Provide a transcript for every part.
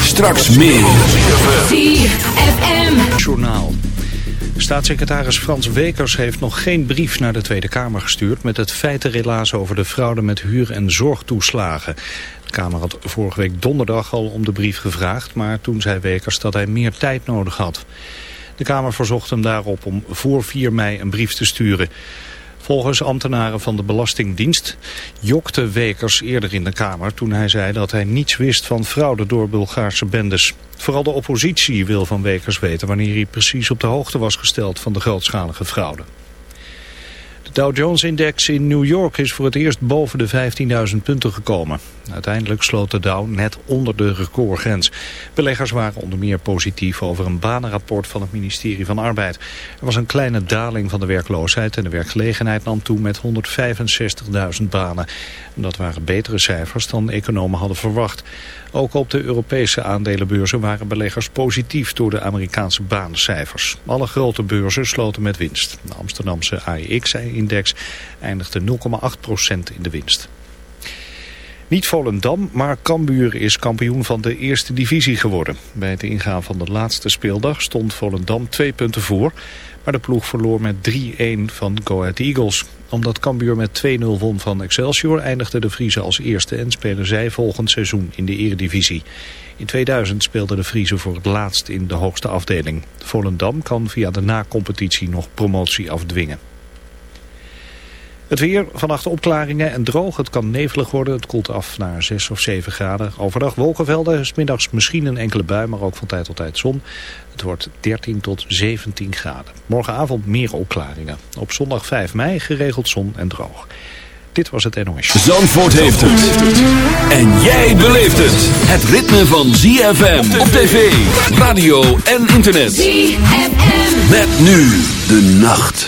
Straks meer. ZFM. Journaal. Staatssecretaris Frans Wekers heeft nog geen brief naar de Tweede Kamer gestuurd... met het feitenrelaas over de fraude met huur- en zorgtoeslagen. De Kamer had vorige week donderdag al om de brief gevraagd... maar toen zei Wekers dat hij meer tijd nodig had. De Kamer verzocht hem daarop om voor 4 mei een brief te sturen... Volgens ambtenaren van de Belastingdienst jokte Wekers eerder in de Kamer toen hij zei dat hij niets wist van fraude door Bulgaarse bendes. Vooral de oppositie wil van Wekers weten wanneer hij precies op de hoogte was gesteld van de grootschalige fraude. Dow Jones-index in New York is voor het eerst boven de 15.000 punten gekomen. Uiteindelijk sloot de Dow net onder de recordgrens. Beleggers waren onder meer positief over een banenrapport van het ministerie van Arbeid. Er was een kleine daling van de werkloosheid en de werkgelegenheid nam toe met 165.000 banen. Dat waren betere cijfers dan economen hadden verwacht. Ook op de Europese aandelenbeurzen waren beleggers positief door de Amerikaanse banencijfers. Alle grote beurzen sloten met winst. De Amsterdamse AEX-index eindigde 0,8% in de winst. Niet Volendam, maar Cambuur is kampioen van de eerste divisie geworden. Bij het ingaan van de laatste speeldag stond Volendam twee punten voor... maar de ploeg verloor met 3-1 van Go Ahead Eagles. Omdat Cambuur met 2-0 won van Excelsior eindigde de Friese als eerste... en spelen zij volgend seizoen in de eredivisie. In 2000 speelden de Friese voor het laatst in de hoogste afdeling. Volendam kan via de na-competitie nog promotie afdwingen. Het weer, vannacht opklaringen en droog. Het kan nevelig worden. Het koelt af naar 6 of 7 graden. Overdag wolkenvelden. Smiddags misschien een enkele bui, maar ook van tijd tot tijd zon. Het wordt 13 tot 17 graden. Morgenavond meer opklaringen. Op zondag 5 mei geregeld zon en droog. Dit was het NOS. Zandvoort heeft het. En jij beleeft het. Het ritme van ZFM op tv, radio en internet. ZFM. Met nu de nacht.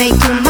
make you.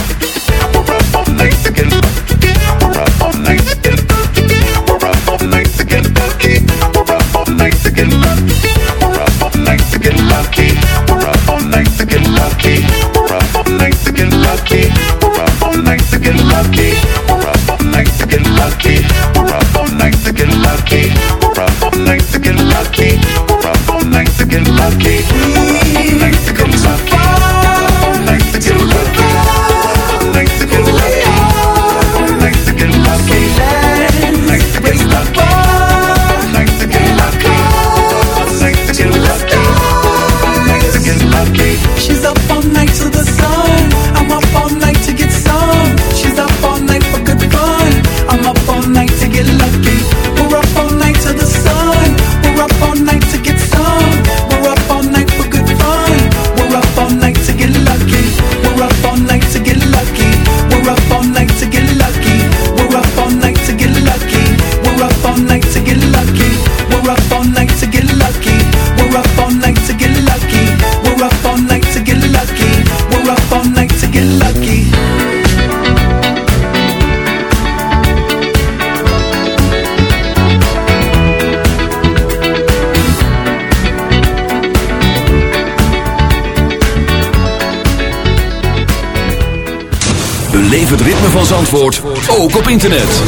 Zandvoort ook op internet.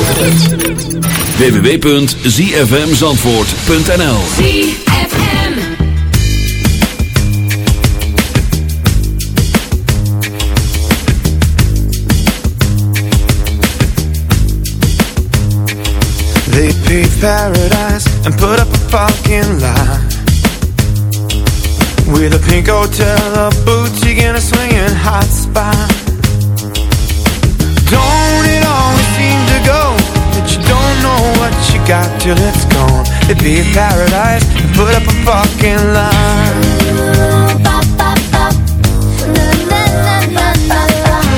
www.zfmzandvoort.nl ZFM. They paved paradise and put up a fucking lie With a pink hotel, a boutique and a swinging hot spot got till it's gone They paved paradise and put up a fucking lie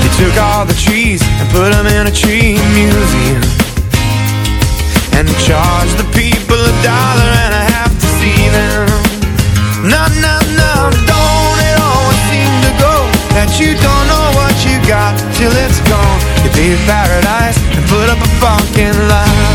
They took all the trees and put them in a tree museum and charge the people a dollar and a half to see them. No, no, no, don't it always seem to go that you don't know what you got till it's gone. You pay paradise and put up a fucking lie.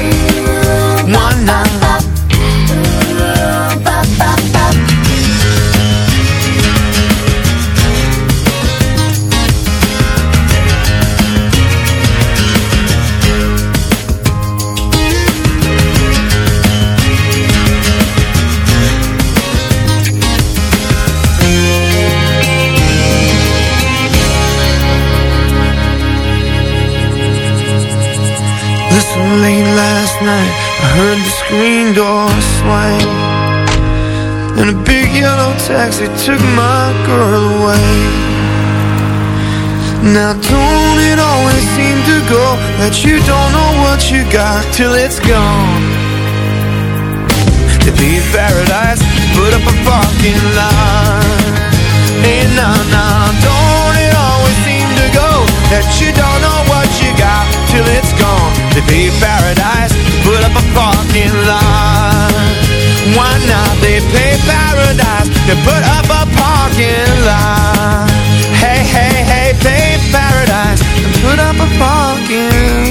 Taxi took my girl away Now don't it always seem to go That you don't know what you got till it's gone To be paradise, put up a fucking line Hey, nah, nah, don't it always seem to go that you don't know what you got till it's gone? They pay paradise, put up a parking lot. Why not? They pay paradise, they put up a parking lot. Hey, hey, hey, pay paradise, and put up a parking lot.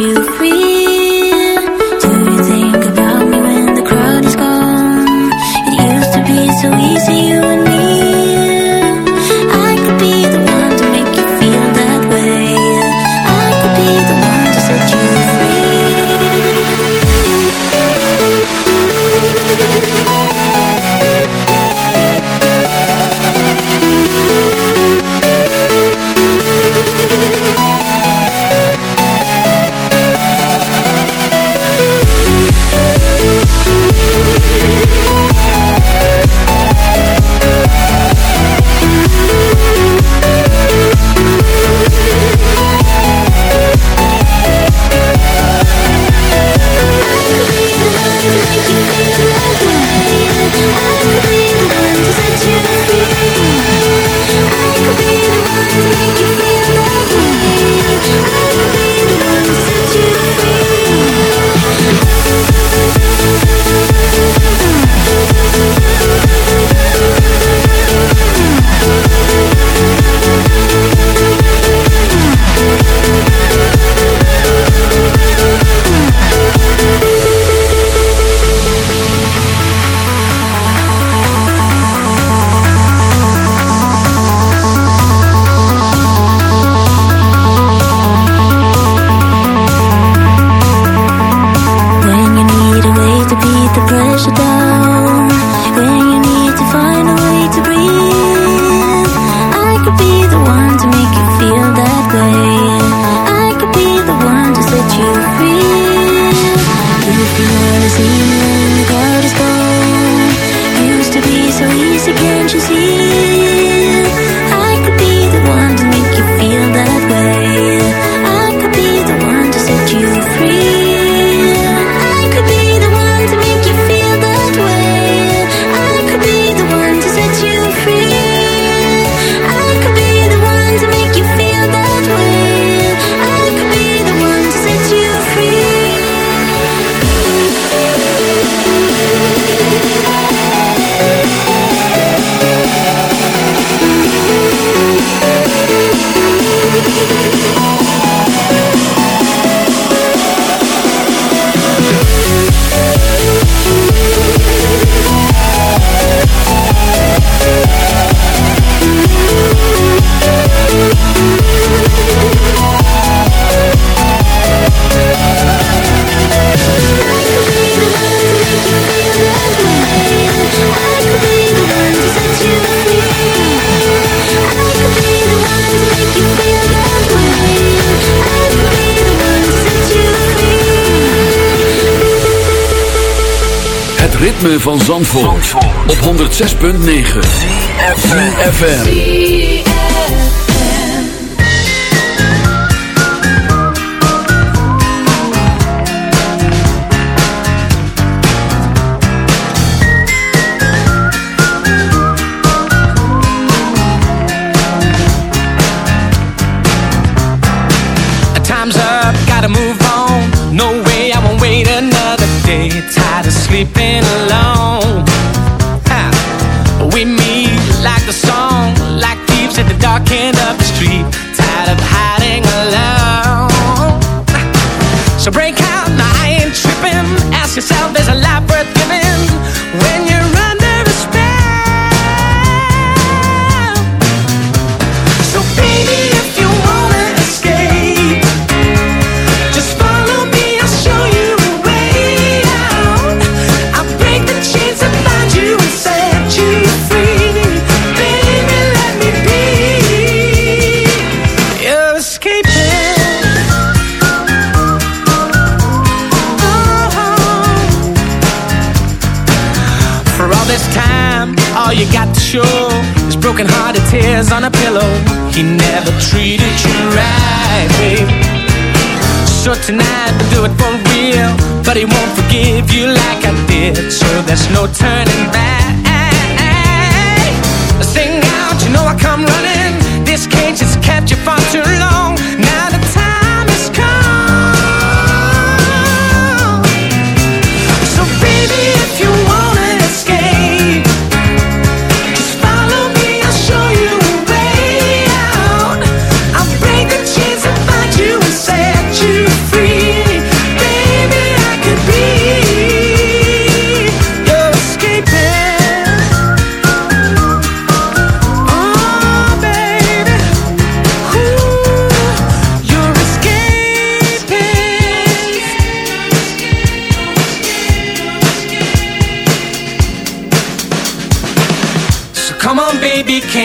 You free. Op 106.9 FM.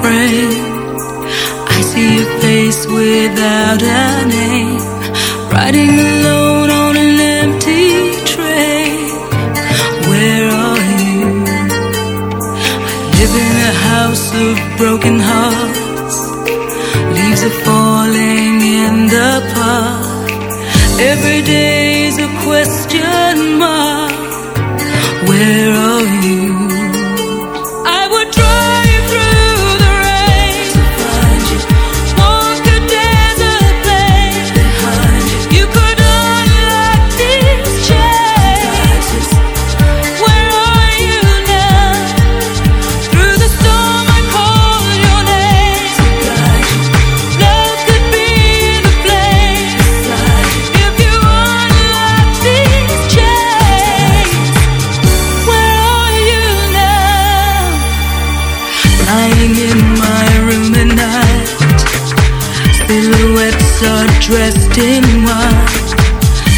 friend. I see your face without a name, riding alone on an empty train. Where are you? I live in a house of broken hearts, leaves are falling in the park. Every day is a question mark.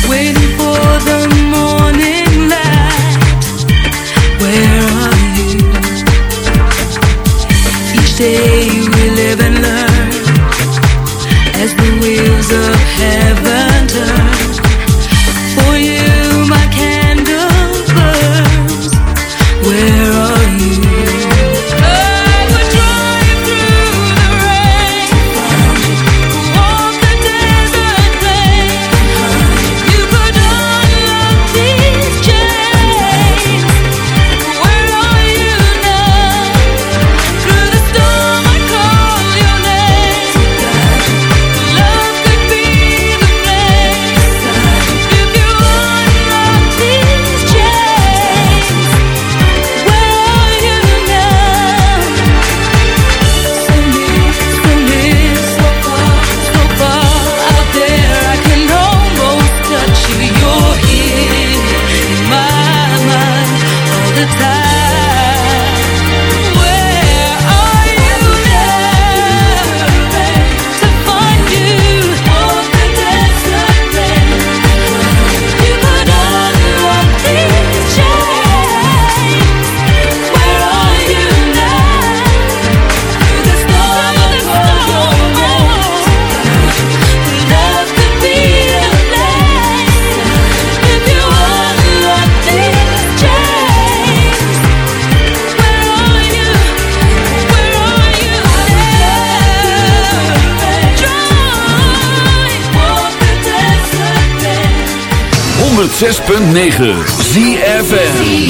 waiting for the morning light. Where are you? Each day we live and learn as the wheels of heaven. 106.9 ZFN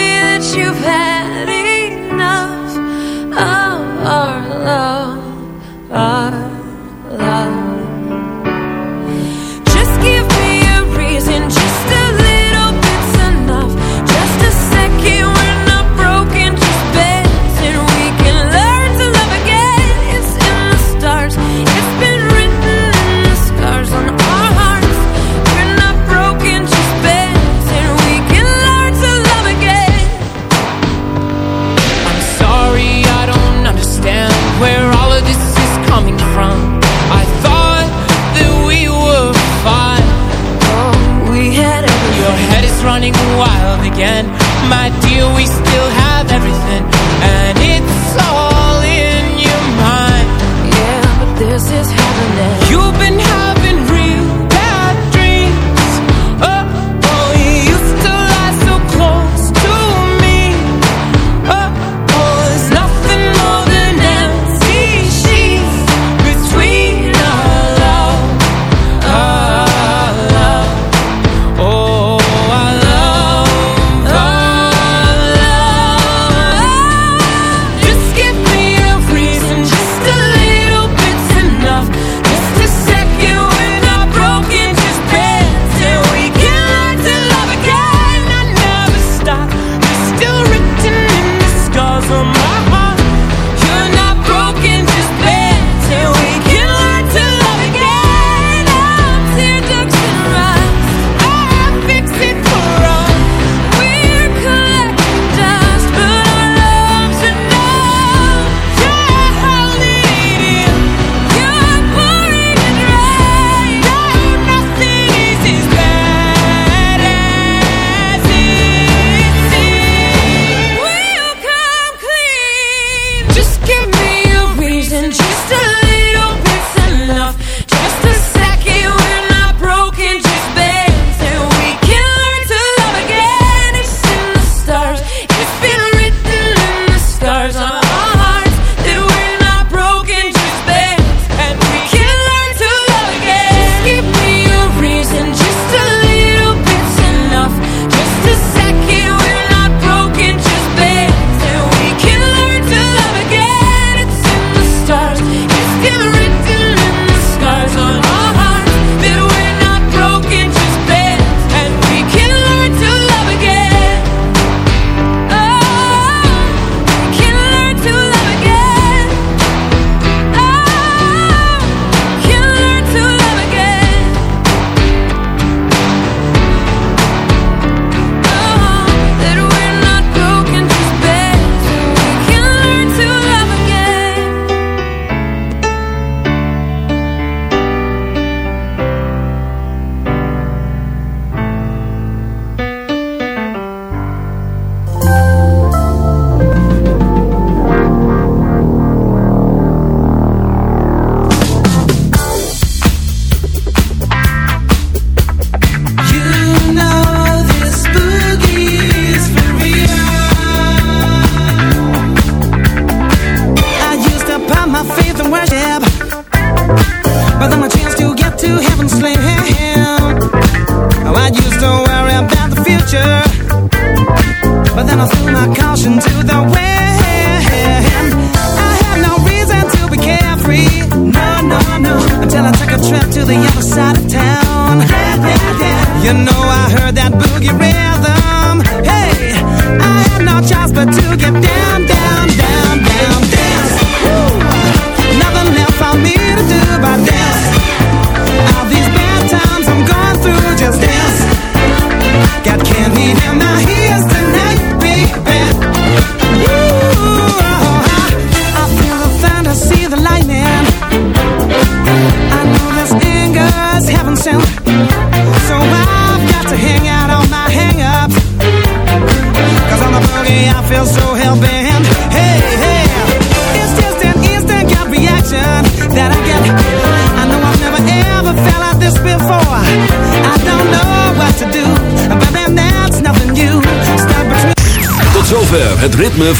you've had are